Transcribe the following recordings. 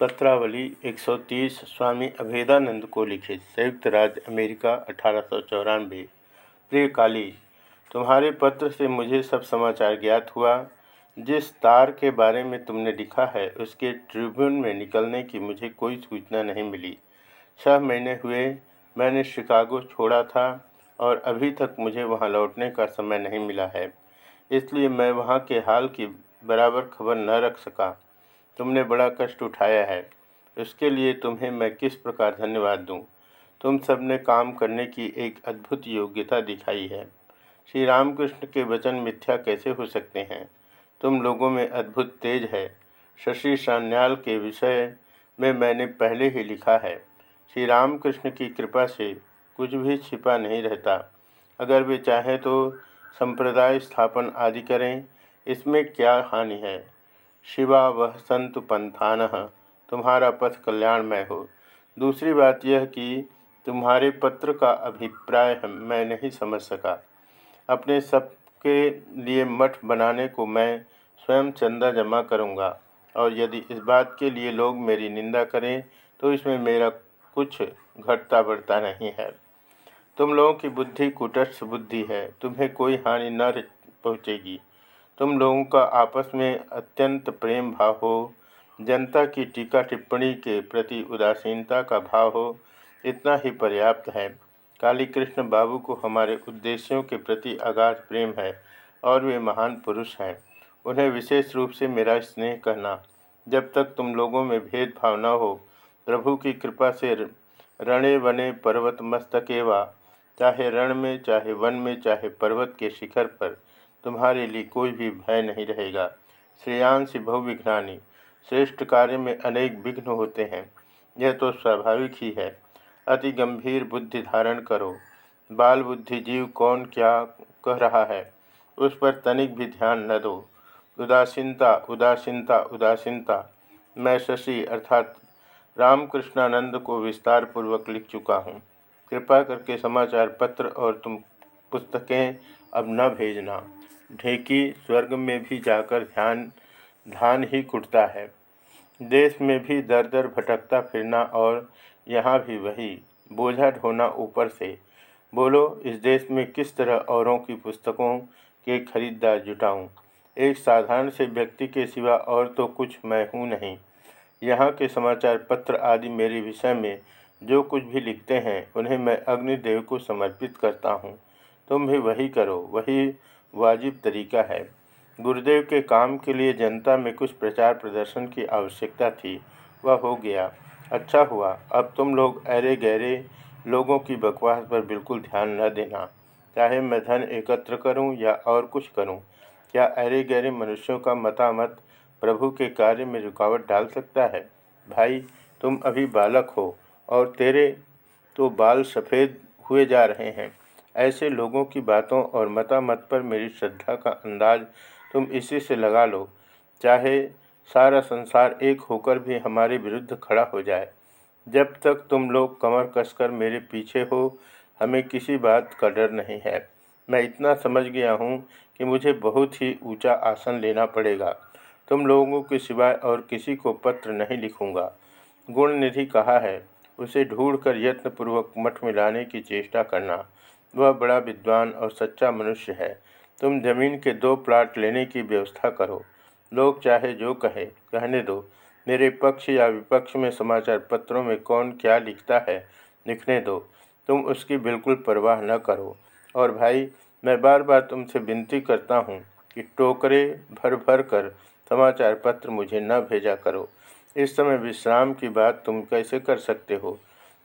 पत्रावली 130 स्वामी अभेदानंद को लिखित संयुक्त राज्य अमेरिका अठारह सौ चौरानबे प्रिय काली, तुम्हारे पत्र से मुझे सब समाचार ज्ञात हुआ। जिस तार के बारे में तुमने लिखा है, उसके ट्रिब्यून में निकलने की मुझे कोई सूचना नहीं मिली। छः महीने हुए, मैंने शिकागो छोड़ा था और अभी तक मुझे वहाँ लौटने का समय नहीं मिला है। इसलिए मैं वहाँ के हाल की बराबर खबर न रख सका। तुमने बड़ा कष्ट उठाया है। उसके लिए तुम्हें मैं किस प्रकार धन्यवाद दूँ? तुम सबने काम करने की एक अद्भुत योग्यता दिखाई है। श्री रामकृष्ण के वचन मिथ्या कैसे हो सकते हैं? तुम लोगों में अद्भुत तेज है। शशि सान्याल के विषय में मैंने पहले ही लिखा है। श्री रामकृष्ण की कृपा से कुछ भी छिपा नहीं रहता। अगर वे चाहें तो संप्रदाय स्थापन आदि करें। इसमें क्या हानि है? शिवा वह संतु पंथान, तुम्हारा पथ कल्याणमय हो। दूसरी बात यह कि तुम्हारे पत्र का अभिप्राय मैं नहीं समझ सका। अपने सबके लिए मठ बनाने को मैं स्वयं चंदा जमा करूँगा। और यदि इस बात के लिए लोग मेरी निंदा करें तो इसमें मेरा कुछ घटता बढ़ता नहीं है। तुम लोगों की बुद्धि कुटस्थ बुद्धि है। तुम्हें कोई हानि न पहुँचेगी। तुम लोगों का आपस में अत्यंत प्रेम भाव हो। जनता की टीका टिप्पणी के प्रति उदासीनता का भाव हो। इतना ही पर्याप्त है। काली कृष्ण बाबू को हमारे उद्देश्यों के प्रति अगाध प्रेम है और वे महान पुरुष हैं। उन्हें विशेष रूप से मेरा स्नेह कहना। जब तक तुम लोगों में भेदभाव न हो, प्रभु की कृपा से रणे वने पर्वत मस्तकेवा चाहे रण में, चाहे वन में, चाहे पर्वत के शिखर पर। तुम्हारे लिए कोई भी भय नहीं रहेगा। श्रेयांश बहुविघ्नानी श्रेष्ठ कार्य में अनेक विघ्न होते हैं। यह तो स्वाभाविक ही है। अति गंभीर बुद्धि धारण करो। बाल बुद्धि जीव कौन क्या कह रहा है? उस पर तनिक भी ध्यान न दो। उदासीनता उदासीनता उदासीनता। मैं शशि अर्थात रामकृष्णानंद को विस्तार पूर्वक लिख चुका हूँ। कृपा करके समाचार पत्र और तुम पुस्तकें अब न भेजना। ढेकी स्वर्ग में भी जाकर ध्यान धान ही कुटता है। देश में भी दर दर भटकता फिरना और यहाँ भी वही, बोझा ढोना ऊपर से। बोलो, इस देश में किस तरह औरों की पुस्तकों के खरीदार जुटाऊं? एक साधारण से व्यक्ति के सिवा और तो कुछ मैं हूँ नहीं। यहाँ के समाचार पत्र आदि मेरे विषय में जो कुछ भी लिखते हैं, उन्हें मैं अग्निदेव को समर्पित करता हूँ। तुम भी वही करो, वही वाजिब तरीका है। गुरुदेव के काम के लिए जनता में कुछ प्रचार प्रदर्शन की आवश्यकता थी वह हो गया। अच्छा हुआ अब तुम लोग अरे गहरे लोगों की बकवास पर बिल्कुल ध्यान न देना। चाहे मैं धन एकत्र करूँ या और कुछ करूँ, क्या अरे गहरे मनुष्यों का मतामत प्रभु के कार्य में रुकावट डाल सकता है? भाई तुम अभी बालक हो और तेरे तो बाल सफ़ेद हुए जा रहे हैं। ऐसे लोगों की बातों और मतामत पर मेरी श्रद्धा का अंदाज तुम इसी से लगा लो। चाहे सारा संसार एक होकर भी हमारे विरुद्ध खड़ा हो जाए। जब तक तुम लोग कमर कसकर मेरे पीछे हो, हमें किसी बात का डर नहीं है। मैं इतना समझ गया हूँ कि मुझे बहुत ही ऊँचा आसन लेना पड़ेगा। तुम लोगों के सिवाय और किसी को पत्र नहीं लिखूँगा। गुण निधि कहा है, उसे ढूंढकर यत्नपूर्वक मठ में लाने की चेष्टा करना। वह बड़ा विद्वान और सच्चा मनुष्य है। तुम ज़मीन के दो प्लाट लेने की व्यवस्था करो। लोग चाहे जो कहे कहने दो। मेरे पक्ष या विपक्ष में समाचार पत्रों में कौन क्या लिखता है, लिखने दो। तुम उसकी बिल्कुल परवाह न करो। और भाई, मैं बार बार तुमसे विनती करता हूँ कि टोकरे भर भर कर समाचार पत्र मुझे न भेजा करो। इस समय विश्राम की बात तुम कैसे कर सकते हो?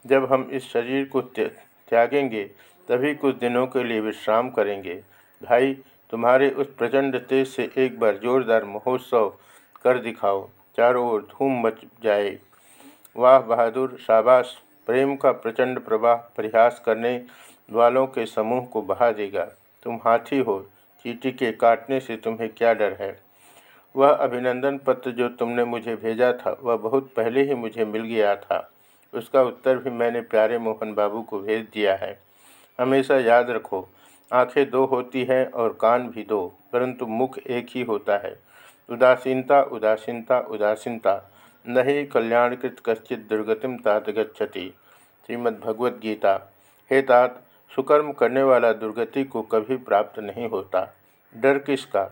जब हम इस शरीर को त्यागेंगे तभी कुछ दिनों के लिए विश्राम करेंगे। भाई, तुम्हारे उस प्रचंड तेज से एक बार जोरदार महोत्सव कर दिखाओ। चारों ओर धूम मच जाए। वाह, बहादुर, शाबाश। प्रेम का प्रचंड प्रवाह प्रयास करने वालों के समूह को बहा देगा। तुम हाथी हो। चीटी के काटने से तुम्हें क्या डर है? वह अभिनंदन पत्र जो तुमने मुझे भेजा था, वह बहुत पहले ही मुझे मिल गया था। उसका उत्तर भी मैंने प्यारे मोहन बाबू को भेज दिया है। हमेशा याद रखो, आँखें दो होती हैं और कान भी दो, परंतु मुख एक ही होता है। उदासीनता उदासीनता उदासीनता। न ही कल्याणकृत कश्चित दुर्गतिम तात गच्छति। श्रीमद्भगवद्गीता हे तात, सुकर्म करने वाला दुर्गति को कभी प्राप्त नहीं होता। डर किसका?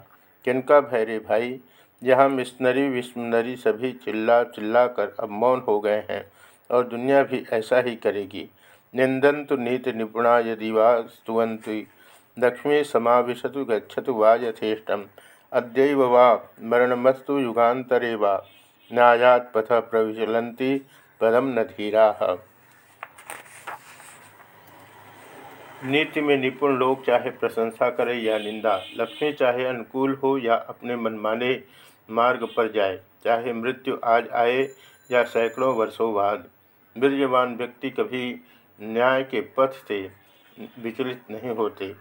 किनका भैरे भाई? यहाँ मिशनरी विस्मनरी सभी चिल्ला चिल्ला कर अब मौन हो गए हैं और दुनिया भी ऐसा ही करेगी। निंदंतु नीति निपुणा यदि वा लक्ष्मी समाविशतु, गच्छतु वा यथेष्टम। अद्यव वा, मरणमस्तु युगान्तरे वा। न्यायात पथ प्रविचलती पदम न धीरा। नीति में निपुण लोग चाहे प्रशंसा करें या निंदा, लक्ष्मी चाहे अनुकूल हो या अपने मनमाने मार्ग पर जाए, चाहे मृत्यु आज आए या सैकड़ों वर्षों बाद। वीरवान व्यक्ति कभी न्याय के पथ से विचलित नहीं होते।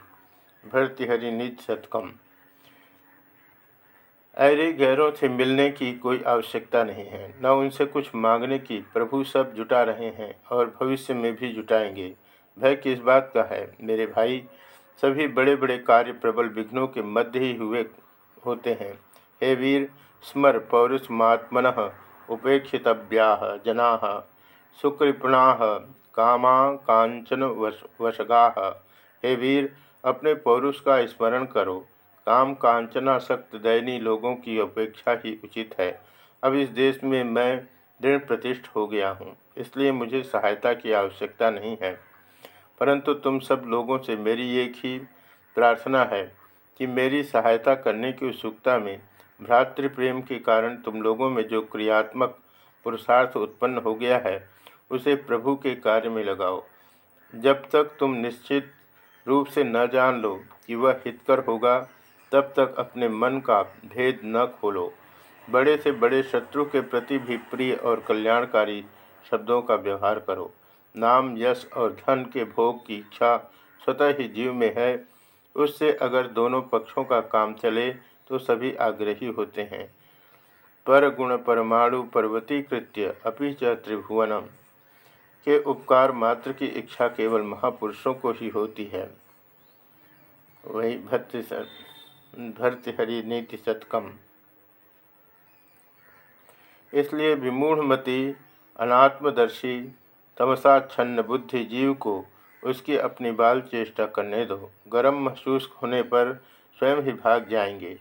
भरतिहरि निज सतकम। ऐरे गैरों से मिलने की कोई आवश्यकता नहीं है। न उनसे कुछ मांगने की प्रभु सब जुटा रहे हैं और भविष्य में भी जुटाएँगे। भय किस बात का है? मेरे भाई, सभी बड़े बड़े कार्य प्रबल विघ्नों के मध्य ही हुए होते हैं। हे वीर, स्मर पौरुषमात्मन उपेक्षितव्या जना, सुकृपणा कामा कांचन वश, वशगा। हे वीर, अपने पौरुष का स्मरण करो। काम कांचनासक्त दैनी लोगों की अपेक्षा ही उचित है। अब इस देश में मैं दृढ़ प्रतिष्ठ हो गया हूँ, इसलिए मुझे सहायता की आवश्यकता नहीं है। परंतु तुम सब लोगों से मेरी एक ही प्रार्थना है कि मेरी सहायता करने की उत्सुकता में भ्रातृप्रेम के कारण तुम लोगों में जो क्रियात्मक पुरुषार्थ उत्पन्न हो गया है उसे प्रभु के कार्य में लगाओ। जब तक तुम निश्चित रूप से न जान लो कि वह हितकर होगा, तब तक अपने मन का भेद न खोलो। बड़े से बड़े शत्रु के प्रति भी प्रिय और कल्याणकारी शब्दों का व्यवहार करो। नाम, यश और धन के भोग की इच्छा स्वतः ही जीव में है। उससे अगर दोनों पक्षों का काम चले तो सभी आग्रही होते हैं। पर गुण परमाणु पर्वतीकृत्य, अपि च त्रिभुवनम। के उपकार मात्र की इच्छा केवल महापुरुषों को ही होती है। वही भर्ति भर्तृहरि नीति शतकम इसलिए विमूढ़मति, अनात्मदर्शी तमसाच्छन्न बुद्धि जीव को उसकी अपनी बाल चेष्टा करने दो। गर्म महसूस होने पर स्वयं ही भाग जाएँगे।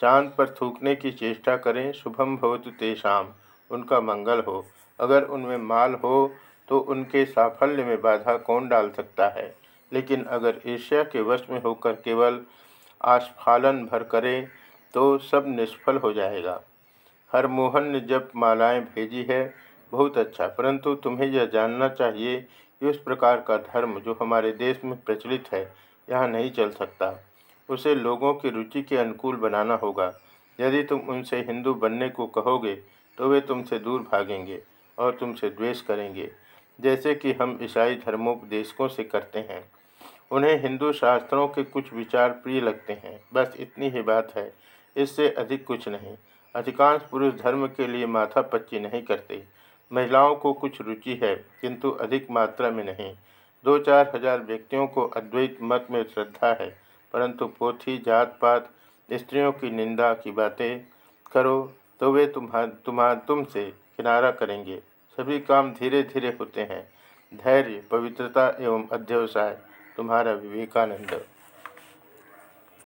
चाँद पर थूकने की चेष्टा करें, शुभम भवतु तेषाम उनका मंगल हो। अगर उनमें माल हो तो उनके साफल्य में बाधा कौन डाल सकता है? लेकिन अगर एशिया के वश में होकर केवल आस्फालन भर करें तो सब निष्फल हो जाएगा। हरमोहन ने जब मालाएँ भेजी है, बहुत अच्छा। परंतु तुम्हें यह जानना चाहिए कि उस प्रकार का धर्म जो हमारे देश में प्रचलित है, यहाँ नहीं चल सकता। उसे लोगों की रुचि के अनुकूल बनाना होगा। यदि तुम उनसे हिंदू बनने को कहोगे तो वे तुमसे दूर भागेंगे और तुमसे द्वेष करेंगे। जैसे कि हम ईसाई धर्मोपदेशकों से करते हैं। उन्हें हिंदू शास्त्रों के कुछ विचार प्रिय लगते हैं। बस इतनी ही बात है। इससे अधिक कुछ नहीं। अधिकांश पुरुष धर्म के लिए माथा पच्ची नहीं करते। महिलाओं को कुछ रुचि है, किंतु अधिक मात्रा में नहीं। दो चार हज़ार व्यक्तियों को अद्वैत मत में श्रद्धा है, परंतु पोथी जात पात स्त्रियों की निंदा की बातें करो तो वे तुम्हारा तुम्हार तुमसे किनारा करेंगे। सभी काम धीरे धीरे होते हैं। धैर्य पवित्रता एवं अध्यवसाय तुम्हारा विवेकानंद।